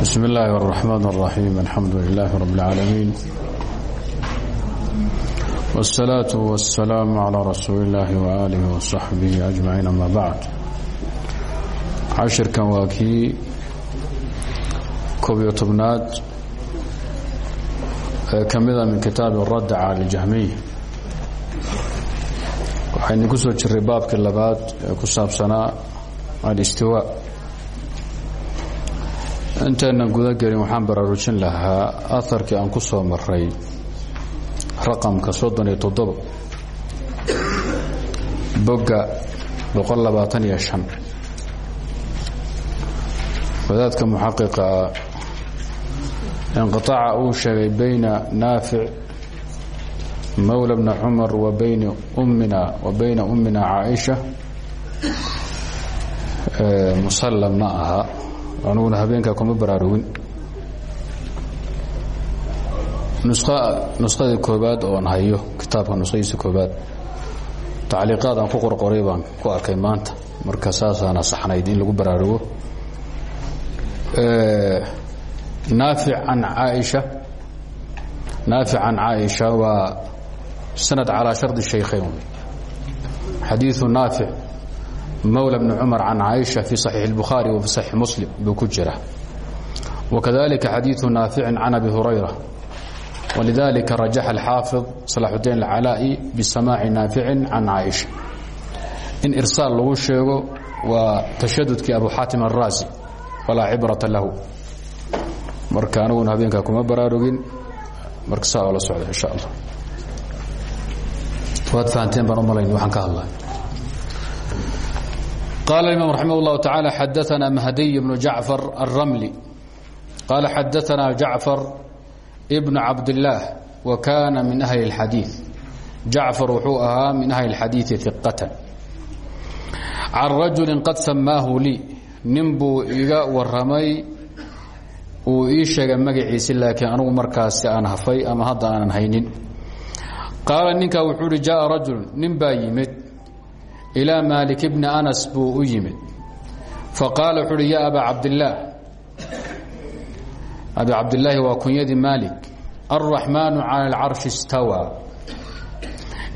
بسم الله الرحمن الرحيم الحمد لله رب العالمين والصلاة والسلام على رسول الله وآله وصحبه أجمعين أما بعد cashirkan waa kii koob iyo tobnaad ee ka mida min kitaabi radd cala اljahmiy waxaynu ku soo jiray baabkii labaad ee ku saabsanaa alistiwaa intaynan guda gelin waxaan baraarujin lahaa aharkii aan ku soo maray raqamka soddon iyo toddoba bogga boqol labaatan iyo shan. Wadaadka muxaqiqa inqiطaaca uu sheegay bayna naafic mawla bna cumar wa bayna ummina wa bayna ummina caaisha. Musallam ma aniguna habeenkaa kuma baraarugin. Nuskhadii koobaad oon hayo kitaabka nuskhadiisa koobaad. Tacliiqaad aan ku qorqoray baan ku arkay maanta. Marka saasaana saxnayd in lagu baraarugo. Naafic can caaisha. Naafic can caaisha waa sanad calaa shardi shaykhayn xadiiu naafic mawla bni cumar can caaisha fi saxiix اlbukhaari wa fi saxiix muslim buu ku jira. Wakadalika xadiiu naaficin can abi hurayra. Walidalika rajaxa alxaafid salaxudiin alcalaa'i bisamaaci naaficin can caaisha in irsaal lagu sheego waa tashadudkii abu xaatim araasi walaa cibrata lahu. Marka aniguna habeenkaa kuma baraarugin marka saa oo la socda insha allah. Waad fahanteen baan u malayn waxaan ka hadlay قال الإمام رحمه الله تعالى حدثنا مهدي بن جعفر الرملي قال حدثنا جعفر ابن عبد الله وكان من أهل الحديث جعفر وxuu ahaa من أهل الحديث ثقة عن رجل قد سماه لي nin buu iga waramay uu ii sheegay magaciisi laakiin anugu markaasi aan hafay ama hadda aanan haynin qaala ninkaa wuxuu uhi jaءa rajul nin baa yimid ilaa maalik bni anas buu u yimid. Faqaala wuxuu uhi ya abaa cabdillaah abi cabdillaahi waa kunyadii maalik alraxmaanu cala alcarshi istawaa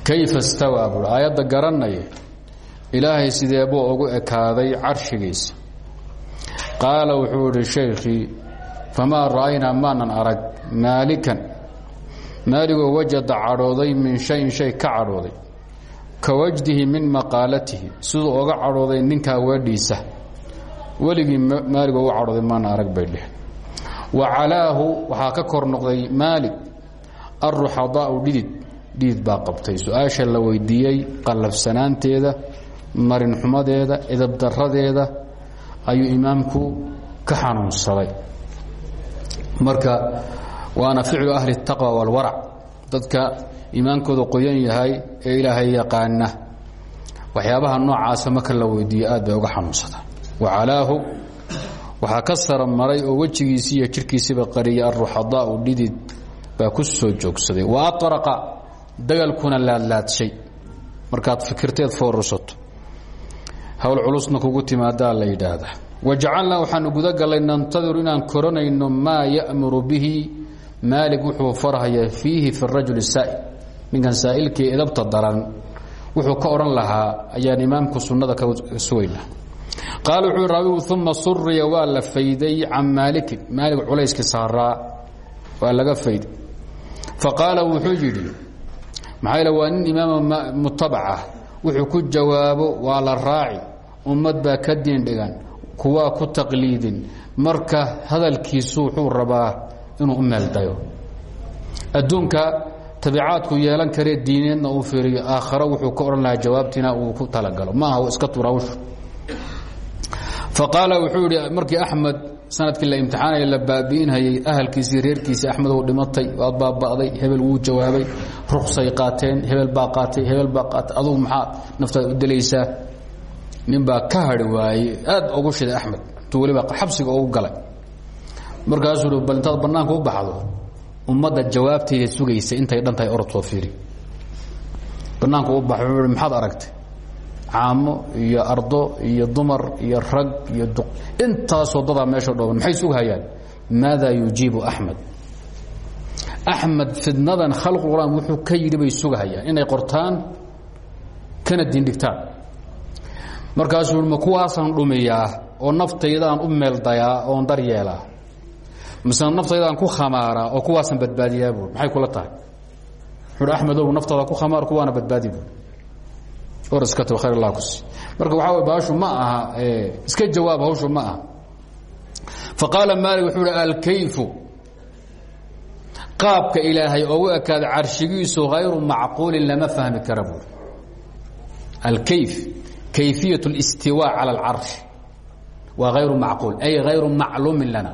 kayfa istawaa buui aayadda garanaya ilaahay sidee buu ugu ekaaday carshigiisa? Qaala wuxuu idhi shaykhii famaa ra'aynaa maanan arag maalikan maaligoo wajada cadhooday min shayin shay ka cadhooday ka min maqaalatihi siduu oga cadhooday ninka haweedhiisa weligii maalig ogu cadhooday maana arag bay dheh. Wa alaahu waxaa ka kor noqday maalig aruxadaau dhidid. Dhidid baa qabtay. Su'aasha la weydiiyey qallafsanaanteeda marinxumadeeda edabdaradeeda ayuu imaamku ka xanuunsaday. Marka waana ficlu ahli اtaqwa wاlwarac dadka iimaankooda qoyan yahay ee ilaahay yaqaana. Waxyaabaha noocaasa marka la weydiiyo aad bay uga xanuunsadaan wacalaahu waxaa ka sara maray oo wejigiisii iyo jirkiisiiba qariyay aruxadaau dhidid baa ku soo joogsaday. Wa aطraqa dagalkuna laadlaadshay. Markaad fikirteed foorursato hawl culusna kugu timaadaa la yidhaahdaa. Wajacalnaa waxaanu guda gallay nantadiru inaan koranayno maa ya'muru bihi maalig wuxuu farhaya fiihi fi rajul saa'il ninkan saa'ilkii idabta daran wuxuu ka odhan lahaa ayaan imaamku sunnada ka sugayna qaala wuxuu raabigu uma suriya waa la fayday can maalikin maalig culayskii saaraa waa laga fayday. Faqaala wuxuu yidhi maxaa waa nin imaama mutabacah wuxuu ku jawaabo waa la raaci. Ummad baa ka diindhigan kuwaa ku taqliidin. Marka hadalkiisu wuxuu rabaa inuu u meeldayo adduunka tabiicaadku yeelan karee diineedna uu fiiriyo aakharo wuxuu ka odhan lahaa jawaabtiina uu ku talagalo. Ma aha iska turawshu faqaala wuxuu idhi markii axmed sannadkii la imtixaanaya la baabi'inhayay ahalkiisii reerkiisii axmed uu dhimatay waad baaba'day hebel wuu jawaabay ruksay qaateen hebel baa hebel baa qaatay maxaa naftaada u dilaysaa nin baa ka hari waayey aad ugu shiday axmed intuu xabsiga ugu galay. Markaasuu hi bal intaad u baxdo ummadda jawaabtayda sugaysa intay dhan tahay fiiri. Bannaanka u hi maxaad aragtay? Caamo iyo ardo iyo dumar iyo rag iyo duq. Intaasoo dadaa meesha dhooban maxay sughayaan maada yujiibu axmed? Axmed fidnadan khalqu quraan wuxuu ka yidhi bay sugahayaan inay qortaan kana diindhigtaan markaasuu ma kuwaasaan dhumiyaa oo naftaydaan u meeldayaa oon dar yeelaa mise naftaydaan ku khamaaraa oo kuwaasaan badbaadiyaa buui maxay kula tahay wuxuuhi axmedow naftaada ku khamaar kuwaana badbaadi buui or iska taba khayr allah kusi marka waxaa way baashu ma aha iska jawaab hawshu ma aha fa qaala maalik wuxuu hi alkayfu qaabka ilaahay ogu ekaada carshigiisu hayru macquulin lama fahmi kara buuri alkayf kayfiyaة الاstiwاء calى اlcarش waa hayru macquul ay hayru macluumin lana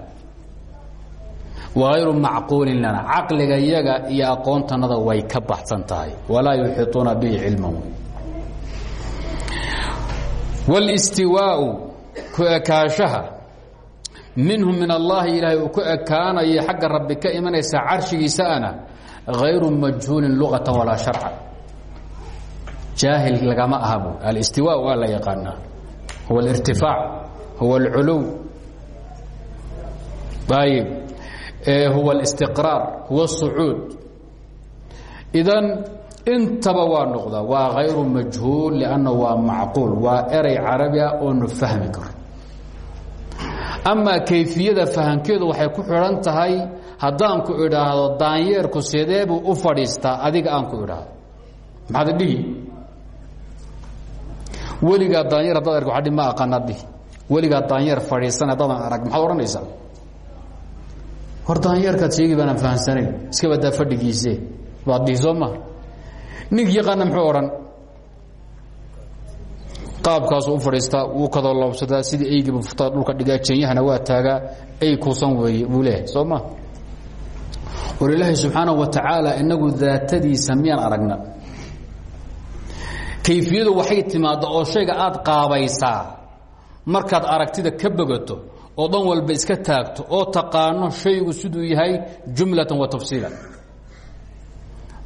wayru macquulin lana caqliga yaga iyo aqoontanada way ka baxsan tahay walaa yuxiiطuuna bihi cilman wاlاstiwaaءu ku ekaashaha minhu min allahi ilaahay uu ku ekaanayo xagga rabbi ka imanaysa carshigiisaana hayru majhuulin luغata walaa sharca jaahil lagama aha bu alistiwa waa la yaqaanaa huwa اlirtifaac huwa اlculuw ayib huwa اlistiqraar huwa الsucuud idan intaba waa noqdaa waa hayru majhuul lanna waa macquul waa erey carabi ah oonu fahmi karo amaa kayfiyada fahamkeedu waxay ku xidhan tahay haddaan ku idhaahdo daanyeerku sidee buu u fadhiistaa adiga aan ku idhaahdo maxaad dhihi weligaa daanyeer haddaad arg waadhi ma aqaanaad dhihi weligaa daanyeer fadhiisan haddaadan arag maxaad odhanaysaa Hor daanyeerkaad sheegi baanaan fahamsanayn iska badaa fadhigiise. Baad dhihi soo maha muxuu odhan qaabkaasuu u fadhiistaa wuu kadoo loobsadaa sidii eygiiba furtaa dhulka dhigaa jenyahana waa taagaa ey kuusan weeye buu leeyahay. Soo ma? War wa tacaala inagu daatadiisa miyaan aragna? Kayfiyadu waxay timaadda oo shayga aad qaabaysaa. Markaad aragtida ka bogato oo dhan walba iska taagto oo taqaano shaygu siduu yahay jumlatan wa tafsiilan.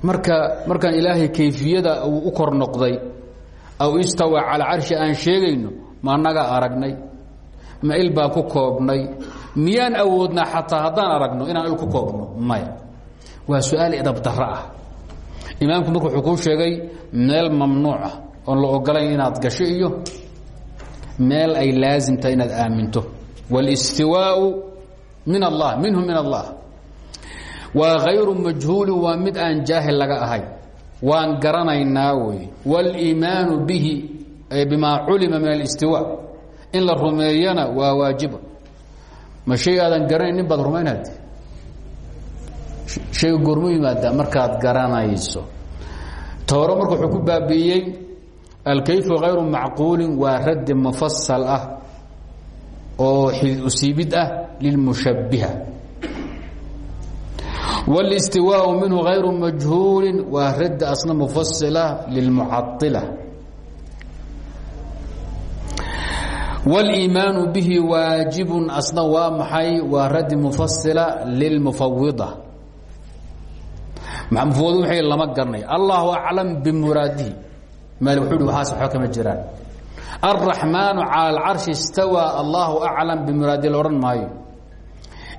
Marka markaan ilaahay kayfiyada uu u kor noqday aw istawa calaa carshi aan sheegayno ma annagaa aragnay ma il baan ku koobnay miyaan awoodnaa xataa haddaan aragno inaan il ku koobno maya. Waa su'aal idabdarro ah. Imaamku marka wuxuu kuu sheegay meel mamnuucah oon la ogolayn inaad gasho iyo meel ay laazim tahay inaad aaminto wاlاstiwaaءu min allah minhu min allah waa hayru majhuulin waa mid aan jaahil laga ahay waan garanaynaa wey wاliimaanu bihi ay bimaa culima min اlistiwa in la rumeeyana waa waajiba ma shay aadan garanayn baad rumaynad shayga goormu yimaada markaad garanayso tooro marka wuxuu ku baabi'iyey alkayfu hayru macquulin waa raddi mufasal ah oo usiibid ah lilmushabbiha wاlistiwaaءu minhu hayru majhuulin waa raddi asna mufasila lilmucaila wاliimaanu bihi waajibun asna waa maxay waa raddi mufasila lilmufawida mufawid w lama garanay allahu aclam bimuraadihi maali wuxuu hi waxaas waxba kama jiraan alraxmaanu cala alcarshi istawaa allahu aclam bimuraadihi la odhan maayo.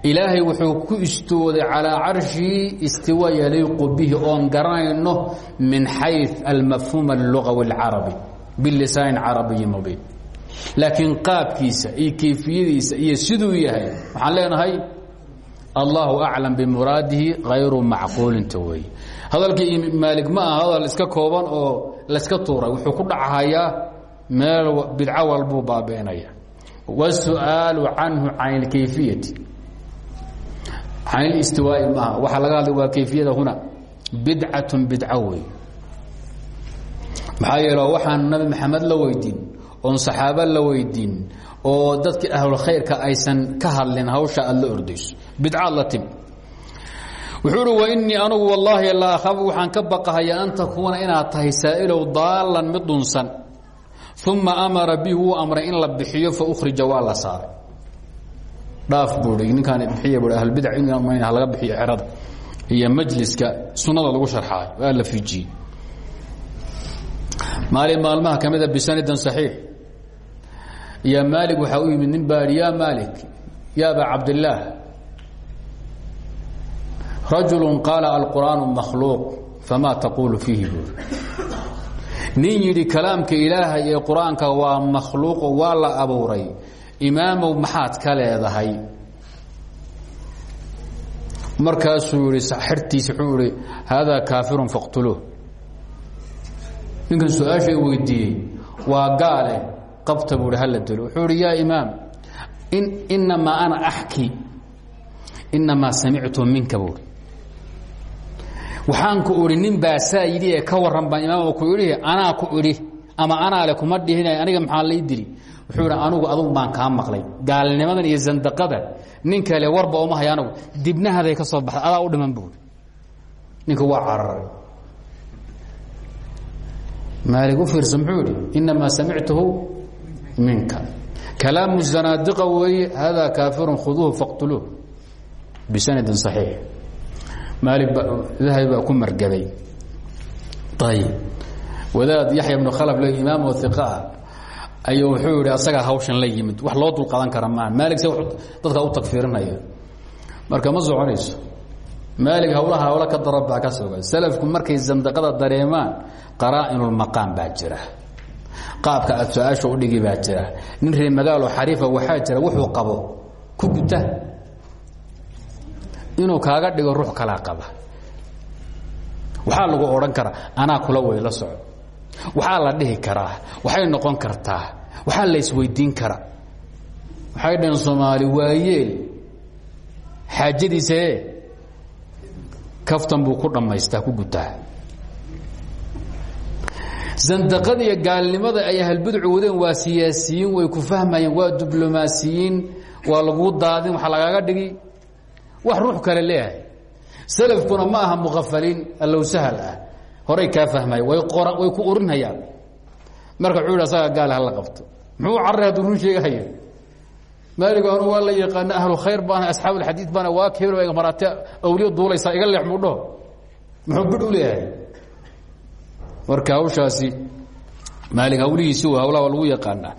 Ilaahay wuxuu ku istooday calaa carshihi istiwa yaliiqu bihi oon garanayno min xay almafhuum allugawi اlcarabi bilisaanin carabiyi mubiin. Laakiin qaabkiisa iyo kayfiyadiisa iyo siduu yahay waxaan leenahay allahu aclam bimuraadihi hayru macquulinta wey hadalkii maalig ma aha hadal iska kooban oo layska tuuray wuxuu ku dhachayaa meel bidco walbuu baabi'inaya wasu'aalu canhu can اlkayfiyati can اlistiwaa'i maaha. Waxaa laga hadlay waa kayfiyada huna. Bidcat bidco wey maxaa yeele waxaan nabi maxamed la weydiin oon saxaabo la weydiin oo dadkii ahlulkhayrka aysan ka hadlin hawsha aad la ordayso. Bidcaad la timi wuxuu uhi wainii anugu wallaahi laa akhafu waxaan ka baqahayaa an takuuna inaad tahay saa'ilow daalan mid dhunsan uma amara bihi wuu amray in la bixiyo fa ukhrija waa la saaray dhaaf buui ninkaan bixiya bui ahlbidac in laga bixiyo xerada iyo majliska sunnada lagu sharxaayo waa la fiijiyey maalin maalmaha ka mida bisanidin saxiix ya maali waxaa u yimid nin ya maalik ya aba cabdillaah rajulu qaala alqur'aanu makhluuq famaa taquulu fiihi nin yidhi kalaamka ilaahay ee qur'aanka waa makhluuqo waa la abuuray. Imaamow maxaad ka leedahay? Markaasuu yihi xertiisa wuxuu ihi haadaa kaafirun faqtuluuh. Ninkan su'aasha weydiiyey waa gaale qabta buu hi hala dilo. Wuxuu ihi yaa imaam inamaa ana axki inamaa samictu minka buui waxaan ku idhi nin baa saa yidhi ee ka warran baan imaam ku idhi anaa ku idhi ama anaa le kuma dhihinay aniga maxaa lay dili? Wuxuu idhi anugu adugu baan kaa maqlay. Gaalnimadan iyo zandaqadan nin kale warba uma hay anagu dibnahaday ka soo baxday adaa u dhiman buui ninka waa cararay. Maalig u fiirsa muxuu idhi inamaa samictuhu minka. Kalaamu zanaadiqa weeye hada kaafirun khuduuhu faqtuluuh. Bisanadin صaxiix maalig ba dahabi baa ku margaday. Ayib wadaad yaxya bnu khalaf le imaam oo iqa ah wuxuu yihi asagaa hawshan la yimid. Wax loo dulqaadan kara maa maalig se dadka u tagfiirinaya marka ma soconayso. Maalig hawlaha hawla ka darab baa ka sugan salafku markay zandaqada dareemaan qaraa-inulmaqaam baa jira. Qaabka aad su'aasha baa jira. Nin reer magaalo xariifa waxaa jira wuxuu qabo ku guta inuu kaaga dhigo ruux kalaa qaba. Waxaa lagu odhan karaa anaa kula weyla soco waxaa la dhihi karaa waxay noqon kartaa. Waxaa la isweydiin karaa. Waxay dhaheen soomaali waayeel. Xaajadiisae kaftan buu ku dhammaystaa ku gutaa zandaqada iyo gaalnimada ay ahlbidcu wadeen waa siyaasiyiin way ku fahmayeen waa diblomaasiyiin waa laguu daadin waxaa lagaaga dhigi wax ruux kale leeyahay. Salafkuna ma aha muqafaliin allow sahal ah. Horay kaa fahmaya way way ku urinhayaan. Marka wuxuu yidhi asaga gaal hala qabto. Muxuu carray hadduu run sheegahayo? Maaligu anu waa la yaqaana ahlu khayr baana asxaabu alxadiid baana waa keeno maraate awliya duulaysaa iga leex muu dhaho muxuu bidh u leeyahay. Marka hawshaasi maalig hawlihiisi hawlaha waa lagu yaqaanaa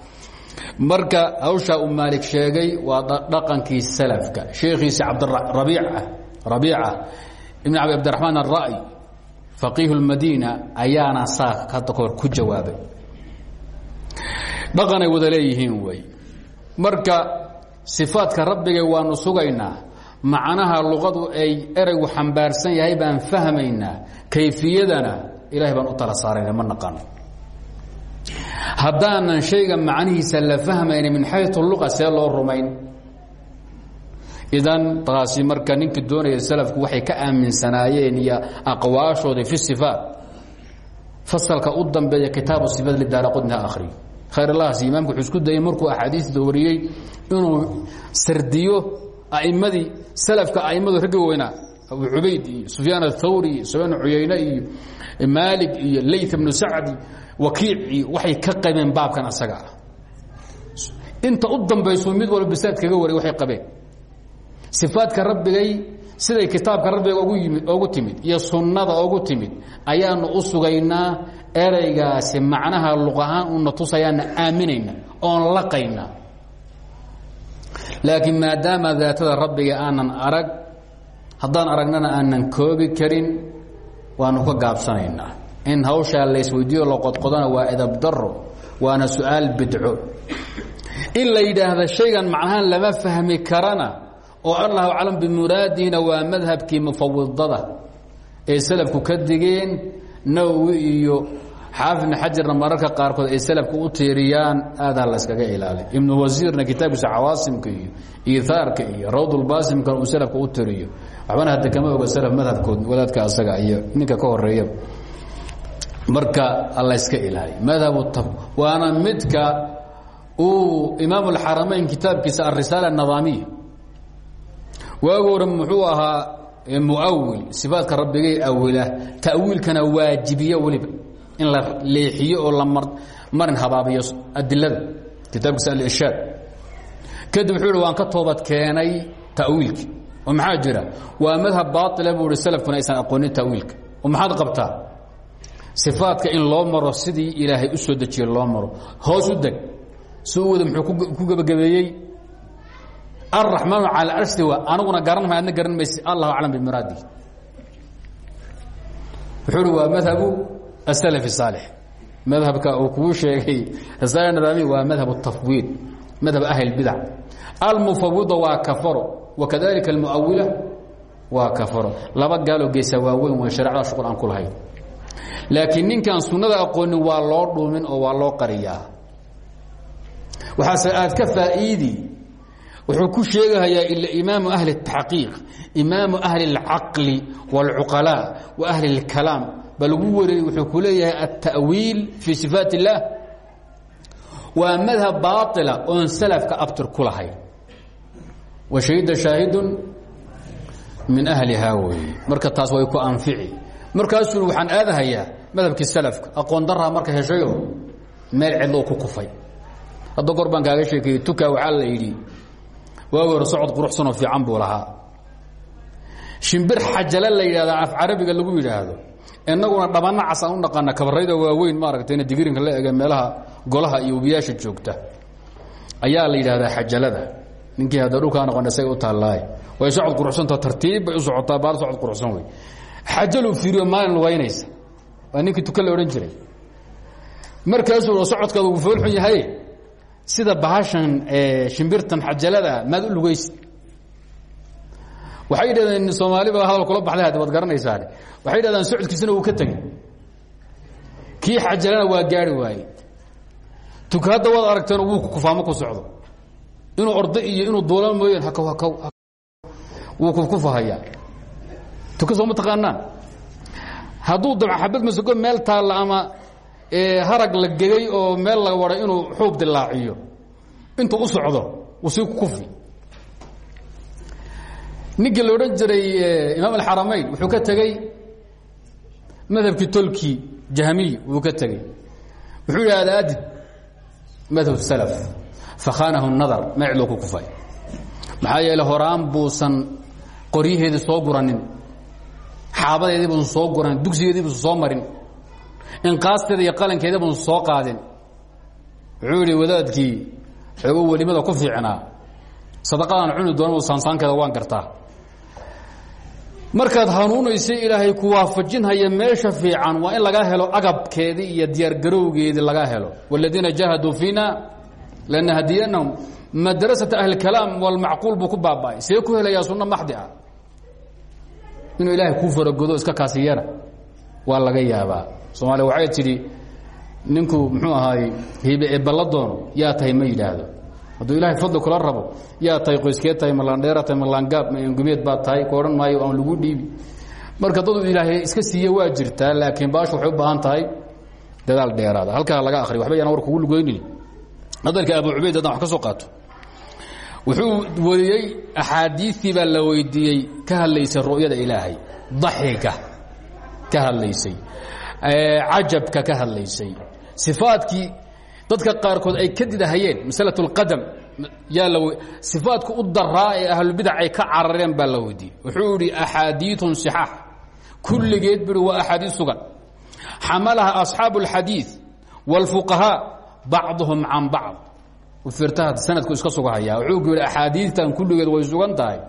marka hawshaa uu maalig sheegay waa dhaqankii salafka. Sheekhiisi cabdirabiica rabiica ibn abi cabdiraxmaan ara'y faqiihu lmadiina ayaana saa hadda kahor ku jawaabay. Dhaqanay wada leeyihiin wey marka sifaadka rabbiga waanu sugaynaa macnaha luqadu ay ereygu xambaarsan yahay baan fahmaynaa kayfiyadana ilahay baan u tala saarayna ma naqano haddaanan shayga macnihiisa la fahmayna min xayu luqa see loo rumayn. Idan taasi marka ninkii doonaya salafku waxay ka aaminsanaayeen iyo aqwaashooda fi sifaat. Fasalka u dambeeya kitaabu sifaat lidaara qudniha akhriyo khayrlahaas imaamku wuxuu markuu axaadiista wariyey inuu sardiyo a'imadii salafka a'immadu ragga weynaa abu cubayd iyo sufyaan athawri iyo sufyaan cuyayne iyo maalig iyo layt bnu sacdi wakiic iyo waxay ka qabeen baabkan asaga. Inta u dambaysu mid walba bisaad kaga waray waxay qabeen. Sifaadka rabbigay siday kitaabka rabbiga ugu yimid ogu timid iyo sunnada ogu timid ayaanu u sugaynaa ereygaasi macnaha luq ahaan una tusayaana aaminayna oon laqayna laakiin maadaama daatada rabbiga aanan arag haddaan aragnana aanan koobi karin waanu ka gaabsanaynaa in hawshaa laysweydiiyo la qodqodana waa edabdaro waana su'aal bidco. In shaygan macnahaan lama fahmi karana oo allahu aclam bimuraadihina waa madhabkii mufawidada ee salafku ka digeen nawowi iyo xaafidna xajarna mararka qaarkood ay salafku u tiiriyaan aadaa la yskaga ilaaliy ibnu wasiirna kitaabkiisa cawaasimka iyo iihaarka iyo rawdulbaasimkan uu salafka u tiriyo waxbana hadda kama oga salaf madhabkood wadaadka asaga iyo ninka ka horreeya marka layska ilaaliy madhabu waana midka uu imaam اlxaramayn kitaabkiisa alrisaala الnidaamiya waagi hore muxuu ahaa muawil sifaatka rabbigay awila ta'wiilkana waajibiya weliba in la leexiyo oo la marin habaabiyo adilada kitaabkiisa alirshaad kadib wuxuu hi waan ka toobad keenay ta'wiilkii oo maxaa jira waa madhab baaila buu hi salafkuna aysan aqoonin ta'wiilka oo maxaad qabtaa ifaadka in loo maro sidii ilaahay u soo dejiye loo maro. Hoos u deg. Si wada muxuu ku gebagabeeyey alraxmaanu cala arsiwa aniguna garan maay adna garan mayse allahu aclam bimuraadi. Wuxuu uhi waa madhabu asalaf saalix. Madhabka uu kuu sheegay asal nidaami waa madhab atafwiid madhab ahlbidac almufawida waa kafaro wa kadalika almuawila waa kafaro laba gaaloo geesaa waaweyn weyn shareecada shuqul aan ku laakiin ninkaan sunnada aqoonin waa loo dhuumin oo waa loo qariyaa waxaase aad ka faa'iidi wuxuu ku sheegahayaa ila imaamu ahli الtaxqiiq imaamu ahli اlcaqli wاlcuqalaa wa ahli اlkalaam ba lagu wareeyey wuxuu ku leeyahay altaأwiil fii sifaat الlah waa madhab baaطila oon salafka abtir ku lahayn wa shahida shaahidu min ahlihaa weeye marka taas way ku anfici markaasuu waxaan aadahayaa madhabkii salafka. Aqoon daraa marka heshayo meel cidlo ku kufay hadda gor baan kaaga sheekeeyey tuka waxaa la yidhi waagi hore socod quruxsanoo fiican buu lahaa. Shimbir xajale la yidhahdaa af carabiga lagu yidhaahdo. Inaguna dhabana casaan u dhaqaana kabarayda waaweyn maaragtayna digirinka la ege meelaha golaha iyo webiyaasha joogta. Ayaa la yidhahdaa xajalada. Ninkii hadda dhulkaa noqon u taallaay way socod quruxsantao tartiib bay u socotaa baal socod quruxsan wey xajaluu fiiriyo maalin lugaynaysa. Waa ninkii tuka la odhan jiray. Markaasuu socodkaada uu foolxun yahay sida bahashan shimbirtan xajalada maad u lugaysid. Waxay yidhahdeen soomaaliba hadal kula baxday haddi waad garanaysaa waxay yidhahdaan socodkiisina uu ka tegey. Kii xajalana waa gaari waaye tuka hadda waad aragteen wuu kufaamo ku socdo. Inuu ordo iyo inuu duula mooyeen hakaw hakaw wuu kukufahayaa tuka soo ma taqaanaan hadduu dabca meel taalla ama harag la gegay oo meel la waday inuu xuub dilaaciyo intuu u socdo uu sii kufi. Ninkii la jiray imaam alxaramayn wuxuu ka tegey madhabkii tolkii jahmiy wuu ka tegey. Wuxuu yidhi madhab salaf fakhaanahu nadar meecluu ku kufay? Maxaa yeele horaan buusan qoryaheedii soo guranin xaabadeedii buusan soo guranin dugsigeedii buusan soo marin inqaasteeda iyo qalankeeda buusan soo qaadin. Wuxuu wadaadkii xoogo welimada ku fiicnaa. Sadaqadaan cuni doona saansaankeeda waan gartaa. Markaad hanuunaysay ilaahay ku waafajinhaya meesha fiican waa in laga helo agabkeedii iyo diyaargarowgeedii laga helo. Wاladiina jaahaduu fiina lanahdiyanahum madrasata ahlkalaam walmacquul buu ku baaba'ay. See ku helayaa sunno inuu ilaahay kuu faragodo iska kaasiyana waa laga yaabaa. Soomaaliya waxay tidhi ninku muxuu ahaay hibe ee balladoono yaa tahay ma yidhaahdo. Hadduu ilahay fadli kula rabo yaa tahay qoyskee tahay malandheera tahay malangaab gumeed baa tahay ku odhan maayo aan lagu dhiibi. Marka dadu ilaahay iska siiye waa jirtaa laakiin baashu waxay u baahan tahay dadaal dheeraada. Halkaa laga akriyo waxba yaan war kugu lugeynin hadalka abu cubayd haddaan wax ka soo qaato wuxuu wariyey axaadiistii baa la weydiiyey ka hadlaysay ru'yada ilaahay daxiga ka hadlaysay cajabka ka hadlaysay sifaadkii dadka qaarkood ay ka didahayeen masalaة اlqadam yaa la sifaadka u daraa ee ahlubidac ay ka carareen baa la weydiiyey wuxuu idhi axaadiiثun صixaax kulligeed bui waa axaadiis sugan xamalaha أصxaabu الxadiiث wاlfuqahaaء bacduhum can bacd irtaha sanadku iska sugahaya wuxuu ku yidhi axaadiidtan kulligeed way sugan tahay.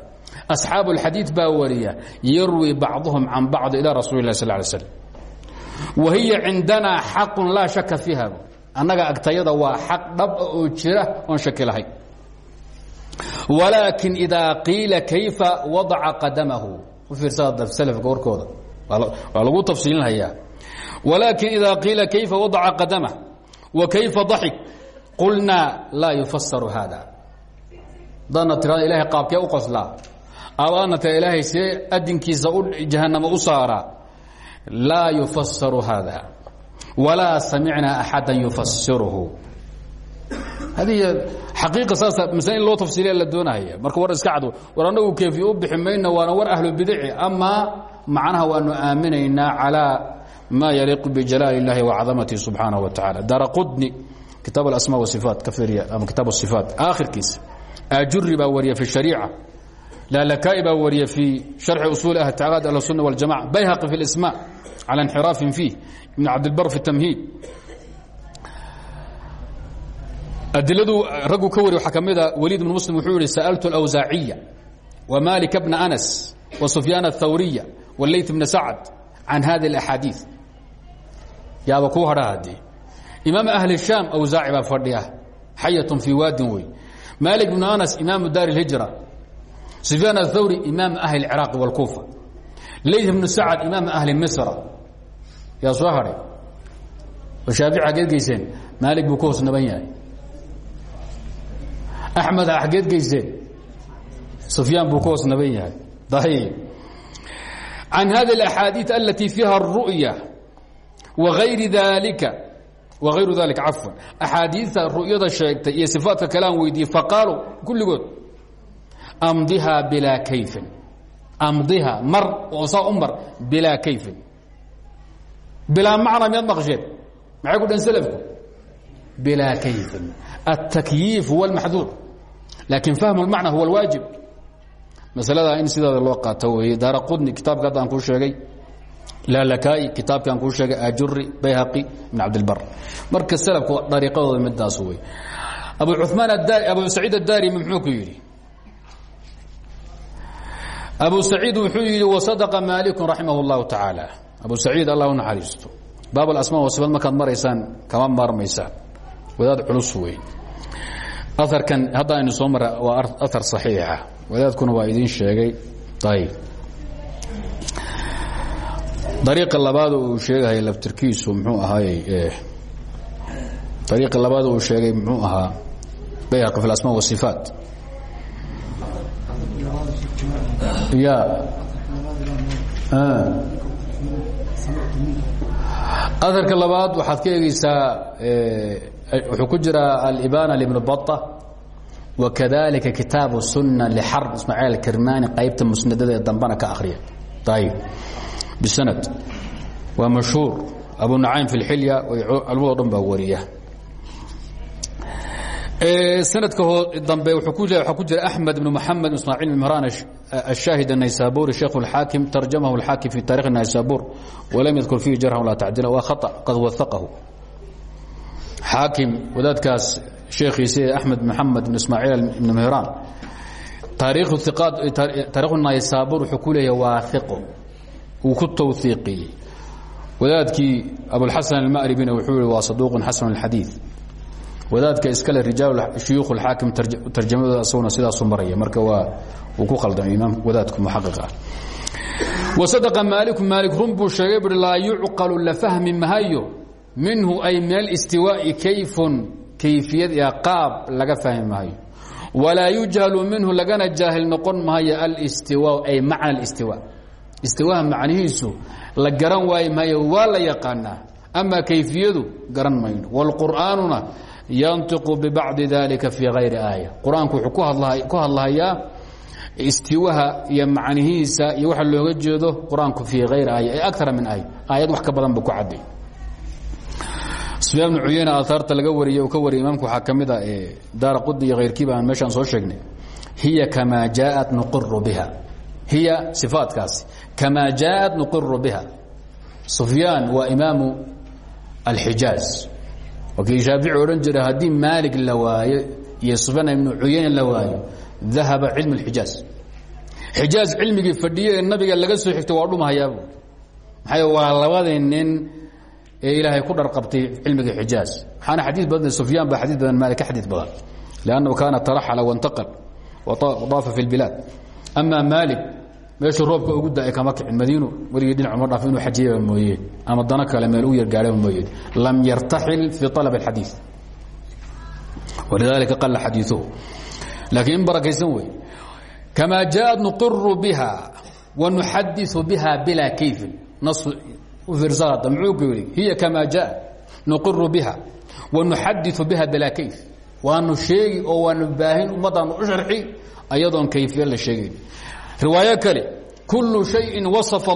Asxaabu اlxadiid baa wariya yarwi bacduhum can bacdi ilaa rasuuli lah sal lay slam wa hiya cindanaa xaqun laa shaka fiiha. Annaga agtayada waa xaq dhab oo jira oon shaki lahay walaakin idaa qiila kayfa wadaca qadamahu. U fiirsada salafka warkooda. Waa lagu tafsiilinhayaa. Walaakin idaa qiila kayfa wadaca qadamah wa kayfa daxik qulnaa laa yufasaru haada haddaadna tirada ilahay qaabkee u qoslaa. Abaadna tira ilaahay see adinkiisa u jahanamo u saaraa laa yufasaru haada walaa samicnaa axada yufasirhu hadiy xaqiiqa saasa masle in loo tafsiiliya marka war iska cad war annagu keefiye u bixi waana war ahlu bidici amaa macnaha waanu aaminaynaa calaa maa yaliiqu bijalaal اllahi wacadamatihi subxaanaه wa tacala daara qudni kitaab alasma wasifaat ka fiiriya ama kitaab asifaat aakhirkiisa ajuri baa wariya fi shariica laalakaai baa wariya fii sharxi usuuli ahli tacaqaad ahli sunna waljamaca bayhaqi fi اlisma calى inxiraafin fiih ibn cabdilbar fi tamhiid adiladu raggu ka wari waxaa ka mid a waliid bn muslim wuxuu yihi sa'altu alawsaaciya wa malik bna anas wa sufyaan aلthawriya wاleyt bna sacd can hadi اlaxaadiiث yaaba kuu hadha haddee imaam ahli shaam awsaaci baa fadhiya xayatun fii waadin wey malik bnu anas imaamu daar اlhijra sufyaan aلthawri imaam ahli اciraaqi wاlkuufa leyt bnu sacd imaam ahli misra yaa soo hadhay oo shaafici xageed geyseen maalik buu ka hoos naban yahay axmed xageed geyseen sufyaan buu ka hoos naban yahay ayb can hadi اlaxaadiiث alati fiiha الru'ya wagayri dalika ayru dalia afan axaadiita ru'yada sheegtay iyo sifaatka kale aan weydiiyey faqaaluu kulligood amdihaa bilaa kayfin. Amdihaa mar oo saa u mar bilaa kayfin. Bilaa macna miyaad maqsheen maxay ku dhan slafku bilaa kayfin. Atakyiif huwa almaxduur laakin fahmu lmacna huwa alwaajib. Masalada in sidaada loo qaato weeye daara qudni kitaabka hadda aan kuu sheegay laalakaai kitaabki aan kuu sheegay ajuri bayhaqi ibn cabdilbar marka slku dariiqadooda midaas wey abu cumaan abu saciid addaarimi muxuu ku yidhi abu saciid wuxuu yidhi wasadaqa maaliku raximah اllahu tacaala abu saciid allah u naxariisto baab alasma wasifad markaad maraysaan kama maarmaysaan wadaad culus wey aarkan hadda aynu soo mara waa aar صaxiixa wadaadkuna waa idiin sheegay ayb dariiqa labaad uu sheegahay laftirkiisu mxuu ahaayey dariiqa labaad uu sheegay muxuu ahaa bayhaqi fi اlasma wasifaat ya. Aarka labaad waxaad ka eegeysaa wuxuu ku jiraa alibana libn bata wakadalika kitaabu sunna lxarb ismaaciil alkirmani qaybta musnadada ee dambana ka akriya ayb bisanad. Waa mashhuur abu nucaym fi lxilya culmado dhan baa wariya. Sanadka dambe waxaa ku jira axmed ibn moxamed ismaaciil mimran ashaahid anaysaburi sheikh اlxaakim tarjamahu اlxaakim fi taarikh naysabur walam yadkur fihi jarhan walaa tacdila waa khaa qad waaqahu xaakim wadaadkaas sheekhiise axmed moxamed ibn ismaaciil ibn mihran taarikhu naysabur wuxuu ku leeyahy waa iqo uu ku twثiiqiyey wadaadkii أبوالحaسن المأربina wuxuu i waa صدوq xasن الحadيiث wadaadka iskale rijaal shuyuukh اxaakim tarjamadooda asaguna sidaasu maraya marka waa uu ku khaldamay imaam wadaadku muxaqiq ah wasadaqa maaliku maalik run buu sheegay bui laa yucqalu la fahmi mahayo minhu ay min alistiwaa'i kayfun kayfiyad iyo qaab laga fahmi maayo walaa yujhalu minhu lagana jaahil noqon maayo alistiwaa ay macna اlistiwa istiwaha macnihiisu la garan waayi maayo waa la yaqaanaa ama kayfiyadu garan mayno. Wاlqur'aanuna yantiqu bibacdi dalika fii hayri aaya. Qur'aanku wuxuu ku hadlahayaa istiwaha iyo macnihiisa iyo waxa looga jeedo qur'aanku fii hayri ay akara min aaya. Aayad wax ka badan buu ku caday sufyaan bnu cuyeyne laga wariyey ka wariyay imaamku waxaa ka mid a daara qudi iyo hayrkiiba aan soo sheegnay. Hiya kamaa jaaءat nuqiru biha hiya sifaatkaasi kamaa jaaءat nuqiru biha sufyaan waa imaamu alxijaaz wakii shaafici odhan jira haddii maalig la waayo iyo sufyaan ibnu cuyeyne la waayo dahaba cilm اxijaaz xijaaz cilmigii fadhiye ee nabiga laga soo xigtay waa dhumahayaabu maxay waa labadii nin ee ilaahay ku dharqabtay cilmiga xijaaz waxaana xadiid badan sufyaan baa xadiid badan maalik ka xadiid badan lannahu kaana taraxala wاntaqal wadaafa fi اlbilaad ama maalik meeshuu roobka ugu da kama kicin madiinu weligii dhinac uma dhaaf inuu xajiyaba mooye ama dano kale meel u yargaadhaba mooye lam yartaxil fi alab اxadiiث walidalika qala xadiiثuhu laakiin in barakaysan wey kamaa jaaءat nuqiru biha wanuxadiثu biha bilaa kayfin irsada muxuu ku yihi hiya kamaa jaaءat nuqiru biha wanuxadiثu biha bilaa kayf waanu sheegi oo waanu baahin ummaddaanu u sharxi ayadoon kayfiya la sheegayn riwaayo kale kulu shayin wasafa